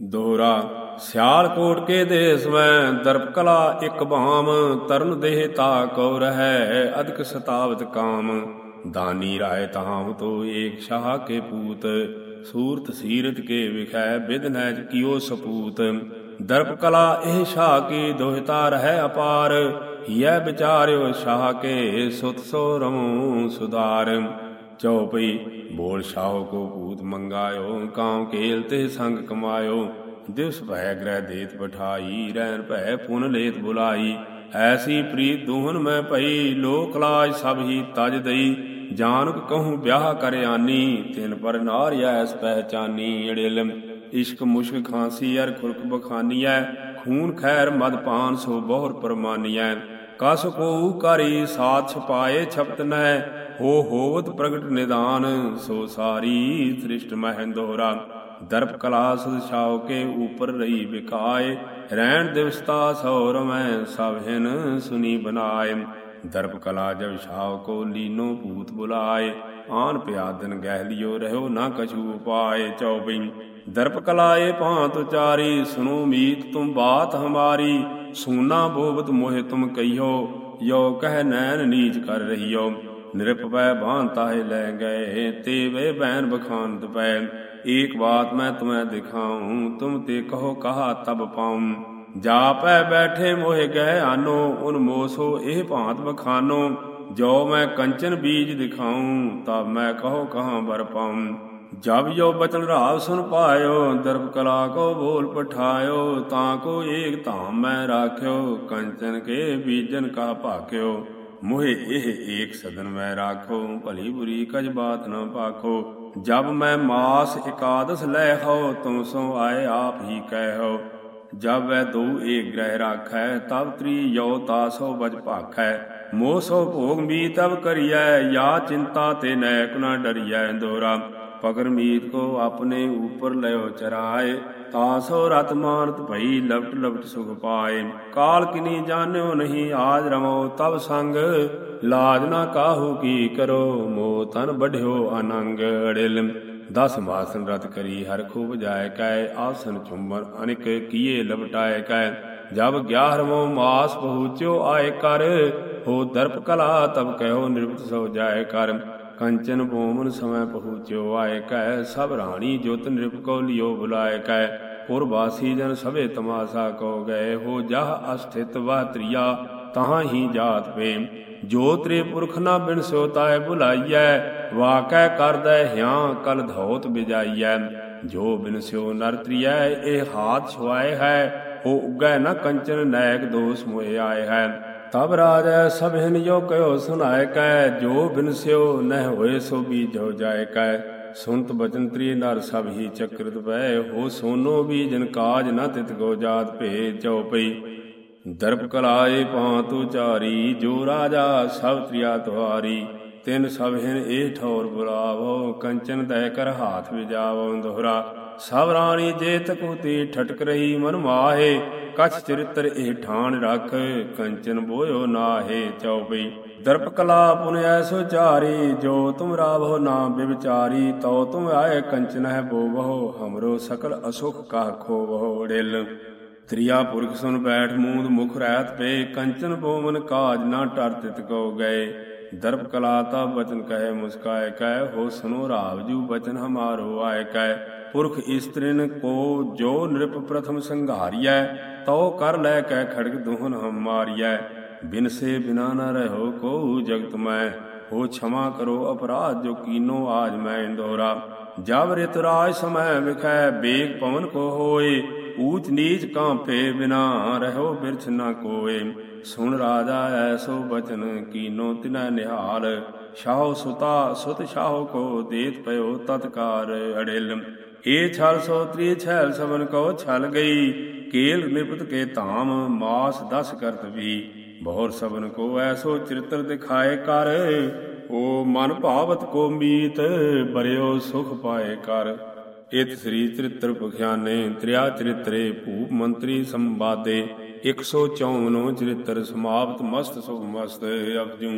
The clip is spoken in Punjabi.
ਦੋਹਰਾ ਸਿਆਲਕੋਟ ਕੇ ਦੇਸ ਮੈਂ ਦਰਪ ਕਲਾ ਇੱਕ ਬਾਮ ਤਰਨ ਦੇਹ ਤਾ ਕੋ ਰਹੈ, ਅਦਕ ਸਤਾਵਤ ਕਾਮ। ਦਾਨੀ ਰਾਏ ਤਾਹੂ ਤੋ ਏਕ ਸ਼ਾਹ ਕੇ ਪੂਤ, ਸੂਰਤ ਸੀਰਤ ਕੇ ਵਿਖੈ ਬਿਦ ਨੈਜ ਕੀਓ ਸਪੂਤ। ਦਰਪ ਕਲਾ ਇਹ ਸ਼ਾਹ ਕੀ ਦੋਹਿਤਾ ਰਹਿ ਅਪਾਰ, ਹਿਐ ਵਿਚਾਰਿਓ ਸ਼ਾਹ ਕੇ ਸੁਤ ਸੋ ਰਮੂ ਸੁਦਾਰ ਚਉਪਈ ਬੋਲ ਸ਼ਾਹ ਕੋ ਭੂਤ ਮੰਗਾਇਓ, ਕਾਉ ਕੇਲ ਤੇ ਸੰਗ ਕਮਾਇਓ। ਦਿਵਸ ਭੈ ਗ੍ਰਹਿ ਦੇਤ ਪਠਾਈ ਰਹਿਣ ਭੈ ਪੁਨ ਲੇਤ ਬੁਲਾਈ। ਐਸੀ ਪ੍ਰੀਤ ਦੂਹਨ ਮੈਂ ਭਈ, ਲੋਕ ਲਾਜ ਸਭ ਹੀ ਤਜ ਦਈ। ਜਾਨਕ ਕਹੂੰ ਵਿਆਹ ਕਰ ਆਨੀ, ਤਿਨ ਪਰ ਨਾਰ ਐਸ ਪਹਿਚਾਨੀ। ਅੜਿਲ ਇਸ਼ਕ ਮੁਸ਼ਕ ਖਾਂਸੀ, ਅਰ ਖੁਰਕ ਬਖਾਨੀਐ। ਖੂਨ ਖੈਰ ਮਦ ਪਾਨ ਸੋ ਬਹੁਰ ਪਰਮਾਨੀਐ। ਕਸ ਕੋ ਕਰੀ ਸਾਥ ਛਪਾਏ ਛਪਤ ਨਹਿ। ਹੋ ਹੋਵਤ ਪ੍ਰਗਟ ਨਿਦਾਨ, ਸੋ ਸਾਰੀ ਸ੍ਰਿਸ਼ਟ ਮਹਿੰਦੋਰਾ ਦਰਪ ਕਲਾ ਸੁਧ ਛਾਉ ਕੇ ਉਪਰ ਰਹੀ ਵਿਕਾਏ ਰਹਿਣ ਦਿਵਸਤਾ ਸੌਰ ਮੈਂ ਸਭ ਹਿਨ ਸੁਨੀ ਬਨਾਏ। ਦਰਪ ਕਲਾ ਜਬ ਛਾਉ ਕੋ ਲੀਨੋ ਭੂਤ ਬੁਲਾਏ। ਆਨ ਪਿਆਦਨ ਗਹਿ ਲਿਓ ਰਹਿਓ ਨਾ ਕਛੂ ਉਪਾਏ ਚੌਬਈ ਦਰਪ ਕਲਾਏ ਭਾਂਤ ਉਚਾਰੀ ਸੁਨੋ ਮੀਤ ਤੁਮ ਬਾਤ ਹਮਾਰੀ। ਸੂਨਾ ਬੋਬਤ ਮੋਹਿ ਤੁਮ ਕਈਓ ਯੋ ਕਹਿ ਨੈਣ ਨੀਚ ਕਰ ਰਹੀਓ। ਨਿਰਪ ਪੈ ਬਾਂਤਾਏ ਲੈ ਗਏ ਤੇ ਵੇ ਬੈਨ ਬਖਾਨ ਪੈ। ਏਕ ਬਾਤ ਮੈਂ ਤੁਮੈ ਦਿਖਾਉਂ, ਤੁਮ ਤੇ ਕਹੋ ਕਹਾ ਤਬ ਪਾਉ। ਜਾ ਪੈ ਬੈਠੇ ਮੋਹਿ ਗਏ ਆਨੋ, ਉਨ ਮੋਸੋ ਇਹ ਭਾਂਤ ਬਖਾਨੋ ਜੋ ਮੈਂ ਕੰਚਨ ਬੀਜ ਦਿਖਾਉ, ਤਬ ਮੈਂ ਕਹੋ ਕਹਾਂ ਬਰ ਪਾਉ। ਜਬ ਜੋ ਬਚਨ ਰਾਵ ਸੁਨ ਪਾਇਓ, ਦਰਬ ਕਲਾ ਕੋ ਬੋਲ ਪਠਾਇਓ, ਤਾਂ ਕੋ ਏਕ ਧਾਮ ਮੈਂ ਰਾਖਿਓ, ਕੰਚਨ ਕੇ ਬੀਜਨ ਕਾ ਭਾਕਿਓ ਮੋਹਿ ਇਹ ਏਕ ਸਦਨ ਮੈਂ ਰਾਖੋ, ਭਲੀ ਬੁਰੀ ਕਜ ਬਾਤ ਨਾ ਪਾਖੋ। ਜਬ ਮੈਂ ਮਾਸ ਇਕਾਦਸ ਲੈ ਹੋ, ਤੁਮ ਸੋ ਆਏ ਆਪ ਹੀ ਕਹਿ ਹੋ। ਜਬ ਵੈ ਦੋ ਏਕ ਗ੍ਰਹਿ ਰਾਖੈ, ਤਬ ਤ੍ਰੀ ਯੋ ਤਾਸੋ ਬਜ ਭਾਖੈ। ਮੋਹ ਸੋ ਭੋਗ ਮੀ ਤਬ ਕਰੀਐ, ਯਾ ਚਿੰਤਾ ਤੇ ਨੈਕ ਨਾ ਡਰੀਐ ਦੋਰਾ ਪਗਰ ਮੀਤ ਕੋ ਆਪਣੇ ਉਪਰ ਲਿਓ ਚਰਾਏ ਤਾਸੋ ਰਤ ਮਾਨਤ ਭਈ ਲਵਟ ਲਵਟ ਸੁਖ ਪਾਏ। ਕਾਲ ਕਿਨੀ ਜਾਣਿਓ ਨਹੀਂ, ਆਜ ਰਮੋ ਤਬ ਸੰਗ। ਲਾਜ ਨਾ ਕਾਹੂ ਕੀ ਕਰੋ ਮੋ ਤਨ ਬਢਿਓ ਅਨੰਗ ਅੜਿਲ ਦਸ ਮਾਸਨ ਰਤ ਕਰੀ ਹਰ ਖੂਬ ਜਾਇ ਕੈ, ਆਸਨ ਚੁੰਮਨ ਅਨਿਕ ਕੀਏ ਲਵਟਾਏ ਕੈ। ਜਬ 11ਵਾਂ ਮਾਸ ਪਹੁੰਚਿਓ ਆਏ ਕਰ, ਹੋ ਦਰਪ ਕਲਾ ਤਬ ਕਹਿਓ ਨਿਰਭਤ ਸੋ ਜਾਏ ਕਰ। ਕੰਚਨ ਬੋਮਨ ਸਮੈ ਪਹੁੰਚਿਓ ਆਏ ਕੈ, ਸਭ ਰਾਣੀ ਜੋਤ ਨਿਰਪ ਕੋ ਲਿਓ ਬੁਲਾਏ ਕੈ। ਪੁਰਵਾਸੀ ਜਨ ਸਭੇ ਤਮਾਸਾ ਕੋ ਗਏ, ਹੋ ਜਹ ਅਸਥਿਤ ਵਾ ਤ੍ਰਿਆ, ਤਹਾਂ ਹੀ ਜਾਤ ਪੇ ਜੋ ਤ੍ਰੇ ਪੁਰਖ ਨਾ ਬਿਨ ਸੋ ਤਾਏ ਬੁਲਾਈਐ ਵਾਕੈ ਕਰਦੈ ਹਿਆਂ ਕਲ ਧੌਤ ਬਿਜਾਈਐ। ਜੋ ਬਿਨ ਸਿਓ ਨਰ ਤ੍ਰਿਐ, ਇਹ ਹਾਥ ਛੁਆਏ ਹੈ ਉਹ ਉਗੈ ਨਾ ਕੰਚਨ ਨਾਇਕ ਦੋਸ ਮੋਏ ਆਏ ਹੈ। ਤਬ ਰਾਜੈ ਸਭਿਨ ਜੋ ਕਯੋ ਸੁਨਾਇ ਕੈ, ਜੋ ਬਿਨ ਨਹਿ ਹੋਏ ਸੋ ਬੀਜੋ ਜਾਏ ਕੈ। ਸੁਨਤ ਬਚਨ ਤ੍ਰੀ ਨਰ ਸਭ ਹੀ ਚਕ੍ਰਿਤ ਪੈ, ਹੋ ਸੋਨੋ ਵੀ ਜਨ ਕਾਜ ਨ ਤਿਤ ਗੋ ਜਾਤ ਭੇ ਚਉਪਈ। ਦਰਪ ਕਲਾਏ ਪਾਂਤ ਉਚਾਰੀ ਜੋ ਰਾਜਾ ਸਭ ਤ੍ਰਿਆ ਤੁਹਾਰੀ। ਤਿਨ ਸਭ ਹਿਨ ਇਹ ਠੌਰ ਬੁਲਾਵੋ, ਕੰਚਨ ਦਹਿ ਕਰ ਹਾਥ ਵਿਜਾਵੋ ਦੁਹਰਾ। ਸਭ ਰਾਣੀ ਜੇ ਤਕੂਤੀ ਠਟਕ ਰਹੀ ਮਨ ਮਾਹੇ, ਕਛ ਚਰਿਤਰ ਇਹ ਠਾਣ ਰਖ, ਕੰਚਨ ਬੋਇਓ ਨਾਹੇ ਚਉਪਈ। ਦਰਪ ਕਲਾ ਪੁਨ ਐਸੋ ਚਾਰੀ ਜੋ ਤੁਮ ਰਾਵੋ ਨਾ ਬਿਵਚਾਰੀ, ਤਉ ਤੁਮ ਆਏ ਕੰਚਨ ਹੈ ਬੋਵੋ ਹਮਰੋ ਸਕਲ ਅਸੁਖ ਕਾ ਖੋਵੋ ੜਿਲ। ਤ੍ਰਿਆ ਪੁਰਖ ਸੁਨ ਬੈਠ, ਮੂੰਦ ਮੁਖ ਰਹਿਤ ਪੇ, ਕੰਚਨ ਬੋਮਨ ਕਾਜ ਨਾ ਟਰ ਤਿਤ ਕੋ ਗਏ। ਦਰਪ ਕਲਾ ਤਾ ਬਚਨ ਕਹੇ, ਮੁਸਕਾਏ ਕਹਿ, ਹੋ ਸੁਨੋ ਰਾਵ ਜੂ ਬਚਨ ਹਮਾਰੋ ਆਏ ਕਹਿ। ਪੁਰਖ ਇਸਤਰਿਨ ਕੋ ਜੋ ਨਿਰਪ ਪ੍ਰਥਮ ਸੰਘਾਰੀਐ, ਤਉ ਕਰ ਲੈ ਕੈ ਖੜਗ ਦੁਹਨ ਹਮ ਮਾਰੀਐ। ਬਿਨ ਸੇ ਬਿਨਾ ਨ ਰਹੋ ਕੋ ਜਗਤ ਮੈਂ, ਹੋ ਛਮਾ ਕਰੋ ਅਪਰਾਧ ਜੋ ਕੀਨੋ ਆਜ ਮੈਂ ਇੰਦੋਰਾ। ਜਬ ਰਿਤ ਰਾਜ ਸਮੈ ਵਿਖੈ, ਬੇਗ ਪਵਨ ਕੋ ਹੋਏ ਊਚ ਨੀਚ ਕਾਂਪੇ ਬਿਨਾ ਰਹੋ ਬਿਰਛ ਨਾ ਕੋਏ। ਸੁਣ ਰਾਜਾ ਐਸੋ ਬਚਨ ਕੀਨੋ ਤਿਨੈ ਨਿਹਾਲ। ਸ਼ਾਹ ਸੁਤਾ, ਸੁਤ ਸ਼ਾਹ ਕੋ ਦੇਤ ਪਇਓ ਤਤਕਾਰ ਅੜਿਲ। ਏ ਛਲ ਸੋ ਤ੍ਰੀ ਛੈਲ ਸਵਨ ਕੋ ਛਲ ਗਈ। ਕੇਲ ਨਿਪਤ ਕੇ ਧਾਮ, ਮਾਸ ਦਸ ਕਰਤ ਵੀ। ਬਹੁਰ ਸਭਨ ਕੋ ਐਸੋ ਚਰਿਤਰ ਦਿਖਾਏ ਕਰ। ਓ ਮਨ ਭਾਵਤ ਕੋ ਮੀਤ, ਬਰਿਓ ਸੁਖ ਪਾਏ ਕਰ। ਇਤ ਸ੍ਰੀ ਚਰਿਤ੍ਰ ਪਖਿਆਨੇ ਤ੍ਰਿਆ ਚਰਿਤਰੇ ਭੂਪ ਮੰਤਰੀ ਸੰਵਾਦੇ 154 ਚਰਿਤ੍ਰ ਸਮਾਪਤ, ਮਸਤ ਸੁਖ ਮਸਤ ਅਪਜੂ